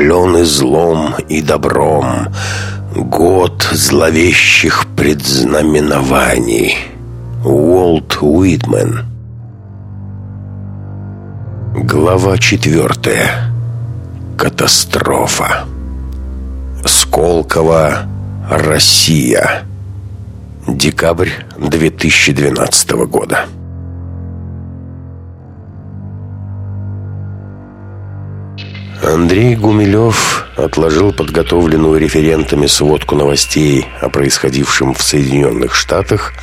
окропленный злом и добром. Год зловещих предзнаменований. Уолт Уитмен. Глава четвертая. Катастрофа. Сколково, Россия. Декабрь 2012 года. Андрей Гумилев отложил подготовленную референтами сводку новостей о происходившем в Соединенных Штатах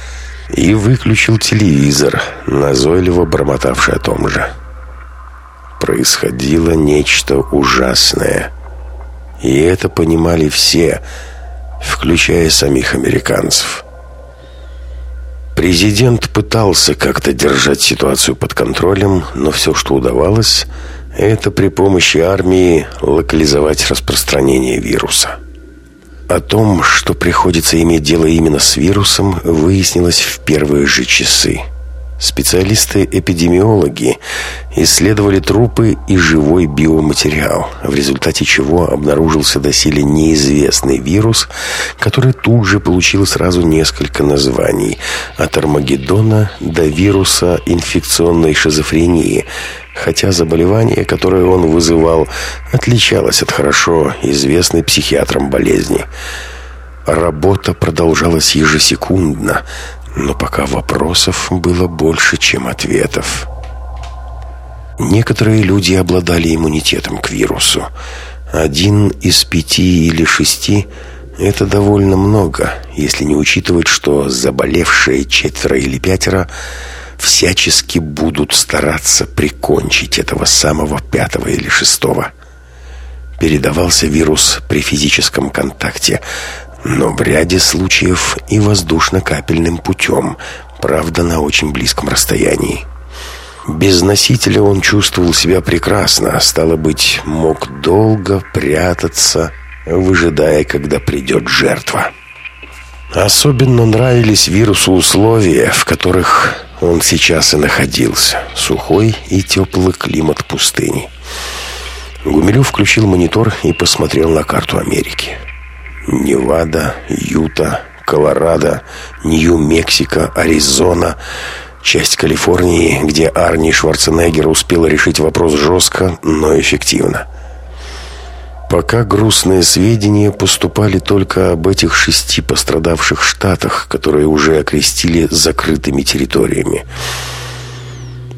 и выключил телевизор, назойливо бормотавший о том же. Происходило нечто ужасное. И это понимали все, включая самих американцев. Президент пытался как-то держать ситуацию под контролем, но все, что удавалось – это при помощи армии локализовать распространение вируса. О том, что приходится иметь дело именно с вирусом, выяснилось в первые же часы – Специалисты-эпидемиологи исследовали трупы и живой биоматериал, в результате чего обнаружился доселе неизвестный вирус, который тут же получил сразу несколько названий – от Армагеддона до вируса инфекционной шизофрении, хотя заболевание, которое он вызывал, отличалось от хорошо известной психиатрам болезни. Работа продолжалась ежесекундно, но пока вопросов было больше, чем ответов. Некоторые люди обладали иммунитетом к вирусу. Один из пяти или шести – это довольно много, если не учитывать, что заболевшие четверо или пятеро всячески будут стараться прикончить этого самого пятого или шестого. Передавался вирус при физическом контакте, но в ряде случаев и воздушно-капельным путем, правда, на очень близком расстоянии. Без носителя он чувствовал себя прекрасно, а стало быть, мог долго прятаться, выжидая, когда придет жертва. Особенно нравились вирусу условия, в которых он сейчас и находился. Сухой и теплый климат пустыни. Гумилев включил монитор и посмотрел на карту Америки. Невада, Юта, Колорадо, Нью-Мексико, Аризона, часть Калифорнии, где Арни Шварценеггер успела решить вопрос жестко, но эффективно. Пока грустные сведения поступали только об этих шести пострадавших штатах, которые уже окрестили закрытыми территориями.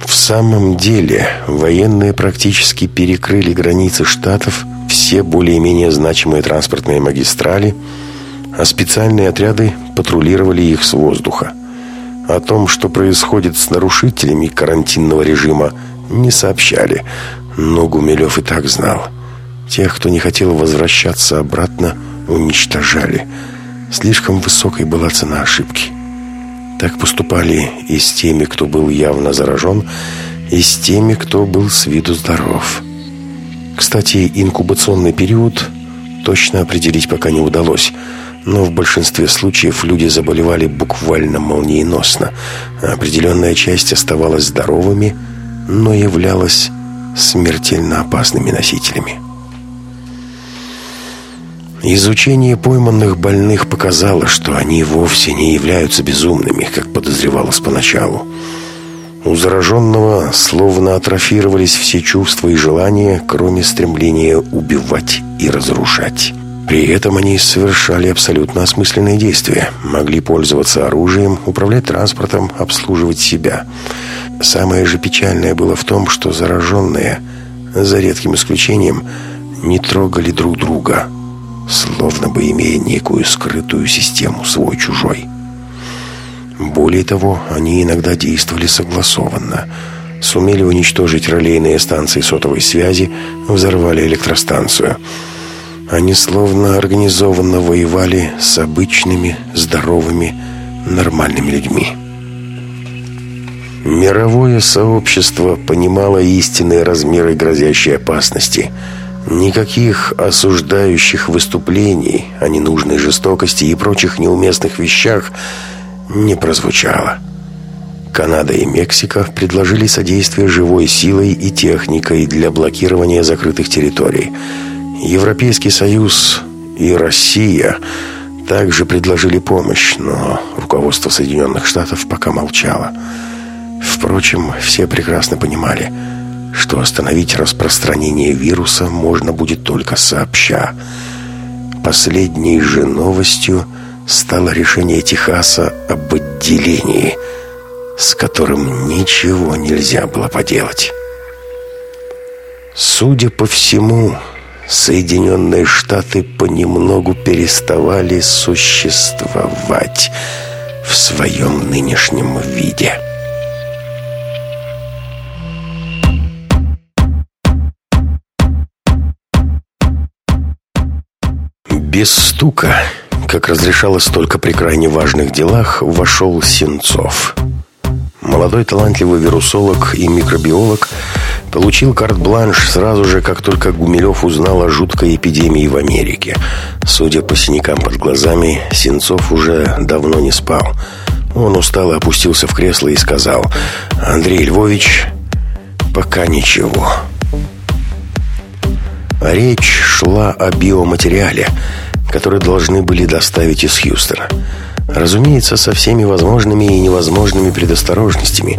В самом деле, военные практически перекрыли границы штатов – все более-менее значимые транспортные магистрали, а специальные отряды патрулировали их с воздуха. О том, что происходит с нарушителями карантинного режима, не сообщали, но Гумилев и так знал. Тех, кто не хотел возвращаться обратно, уничтожали. Слишком высокой была цена ошибки. Так поступали и с теми, кто был явно заражен, и с теми, кто был с виду здоров. Кстати, инкубационный период точно определить пока не удалось, но в большинстве случаев люди заболевали буквально молниеносно. Определенная часть оставалась здоровыми, но являлась смертельно опасными носителями. Изучение пойманных больных показало, что они вовсе не являются безумными, как подозревалось поначалу. У зараженного словно атрофировались все чувства и желания, кроме стремления убивать и разрушать. При этом они совершали абсолютно осмысленные действия. Могли пользоваться оружием, управлять транспортом, обслуживать себя. Самое же печальное было в том, что зараженные, за редким исключением, не трогали друг друга, словно бы имея некую скрытую систему свой-чужой. Более того, они иногда действовали согласованно. Сумели уничтожить релейные станции сотовой связи, взорвали электростанцию. Они словно организованно воевали с обычными, здоровыми, нормальными людьми. Мировое сообщество понимало истинные размеры грозящей опасности. Никаких осуждающих выступлений о ненужной жестокости и прочих неуместных вещах – не прозвучало. Канада и Мексика предложили содействие живой силой и техникой для блокирования закрытых территорий. Европейский Союз и Россия также предложили помощь, но руководство Соединенных Штатов пока молчало. Впрочем, все прекрасно понимали, что остановить распространение вируса можно будет только сообща. Последней же новостью стало решение Техаса об отделении, с которым ничего нельзя было поделать. Судя по всему, Соединенные Штаты понемногу переставали существовать в своем нынешнем виде. Без стука, как разрешалось только при крайне важных делах, вошел Сенцов. Молодой талантливый вирусолог и микробиолог получил карт-бланш сразу же, как только Гумилев узнал о жуткой эпидемии в Америке. Судя по синякам под глазами, Сенцов уже давно не спал. Он устало опустился в кресло и сказал «Андрей Львович, пока ничего». Речь шла о биоматериале, который должны были доставить из Хьюстона. Разумеется, со всеми возможными и невозможными предосторожностями,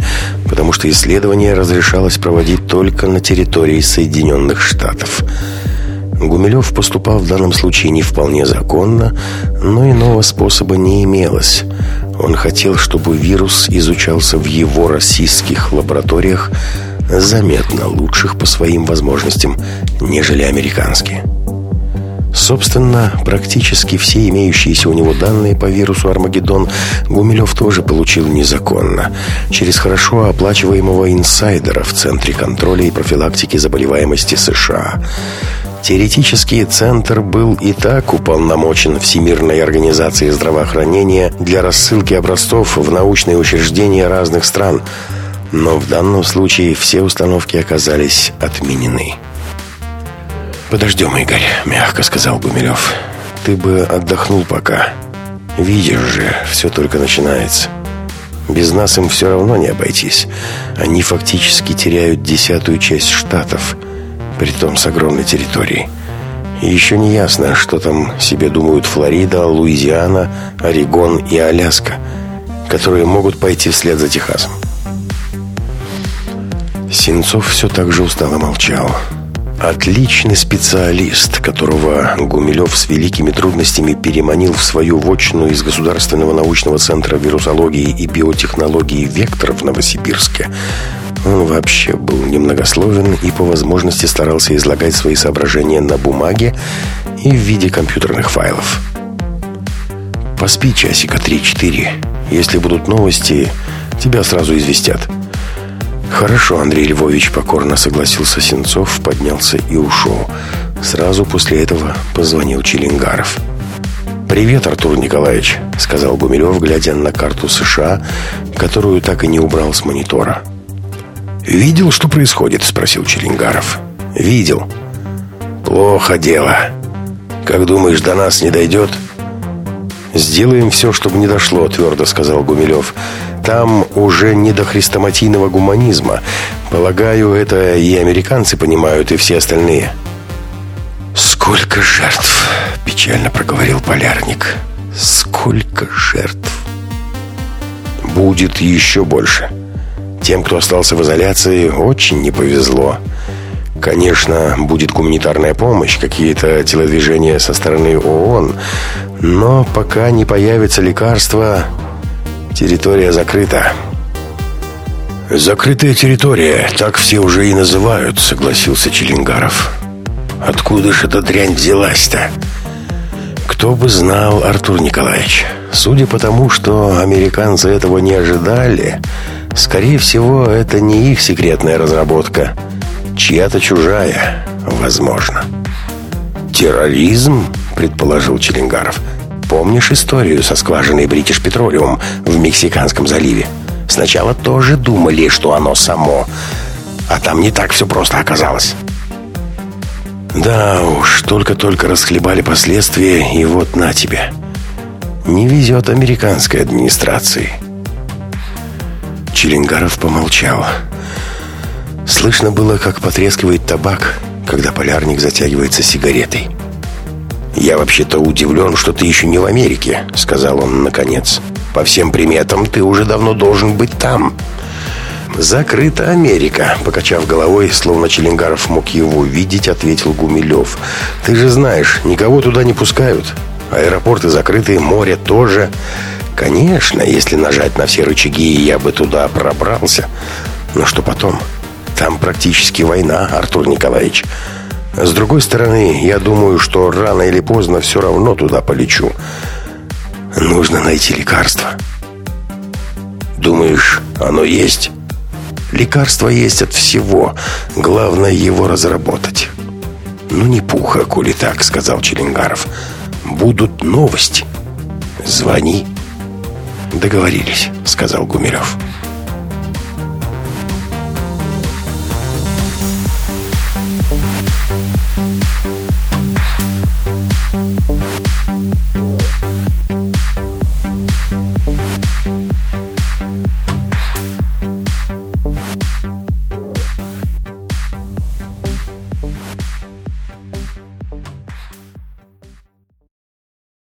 потому что исследование разрешалось проводить только на территории Соединенных Штатов. Гумилев поступал в данном случае не вполне законно, но иного способа не имелось. Он хотел, чтобы вирус изучался в его российских лабораториях заметно лучших по своим возможностям, нежели американские. Собственно, практически все имеющиеся у него данные по вирусу Армагеддон Гумилев тоже получил незаконно, через хорошо оплачиваемого инсайдера в Центре контроля и профилактики заболеваемости США. Теоретически центр был и так уполномочен Всемирной организацией здравоохранения для рассылки образцов в научные учреждения разных стран, но в данном случае все установки оказались отменены. «Подождем, Игорь», — мягко сказал Гумилев. «Ты бы отдохнул пока. Видишь же, все только начинается. Без нас им все равно не обойтись. Они фактически теряют десятую часть штатов, притом с огромной территорией. Еще не ясно, что там себе думают Флорида, Луизиана, Орегон и Аляска, которые могут пойти вслед за Техасом». Сенцов все так же устало молчал. Отличный специалист, которого Гумилев с великими трудностями переманил в свою вотчину из Государственного научного центра вирусологии и биотехнологии «Вектор» в Новосибирске. Он вообще был немногословен и по возможности старался излагать свои соображения на бумаге и в виде компьютерных файлов. «Поспи часика 3-4. Если будут новости, тебя сразу известят». «Хорошо, Андрей Львович», — покорно согласился Сенцов, поднялся и ушел. Сразу после этого позвонил Челингаров. «Привет, Артур Николаевич», — сказал Гумилев, глядя на карту США, которую так и не убрал с монитора. «Видел, что происходит?» — спросил Челингаров. «Видел». «Плохо дело. Как думаешь, до нас не дойдет?» «Сделаем все, чтобы не дошло», — твердо сказал Гумилев. «Там уже не до хрестоматийного гуманизма. Полагаю, это и американцы понимают, и все остальные». «Сколько жертв!» — печально проговорил полярник. «Сколько жертв!» «Будет еще больше. Тем, кто остался в изоляции, очень не повезло». Конечно, будет гуманитарная помощь, какие-то телодвижения со стороны ООН, но пока не появится лекарство, территория закрыта. «Закрытая территория, так все уже и называют», — согласился Челингаров. «Откуда же эта дрянь взялась-то?» «Кто бы знал, Артур Николаевич. Судя по тому, что американцы этого не ожидали, скорее всего, это не их секретная разработка» чья-то чужая, возможно. «Терроризм?» – предположил Челенгаров. «Помнишь историю со скважиной Бритиш Петролиум в Мексиканском заливе? Сначала тоже думали, что оно само, а там не так все просто оказалось». «Да уж, только-только расхлебали последствия, и вот на тебе. Не везет американской администрации». Челенгаров помолчал. Слышно было, как потрескивает табак, когда полярник затягивается сигаретой. «Я вообще-то удивлен, что ты еще не в Америке», — сказал он наконец. «По всем приметам ты уже давно должен быть там». «Закрыта Америка», — покачав головой, словно Челенгаров мог его видеть, ответил Гумилев. «Ты же знаешь, никого туда не пускают. Аэропорты закрыты, море тоже. Конечно, если нажать на все рычаги, я бы туда пробрался. Но что потом? Там практически война, Артур Николаевич. С другой стороны, я думаю, что рано или поздно все равно туда полечу. Нужно найти лекарство. Думаешь, оно есть? Лекарство есть от всего. Главное его разработать. Ну не пуха, коли так, сказал Челенгаров. Будут новости. Звони. Договорились, сказал Гумилев.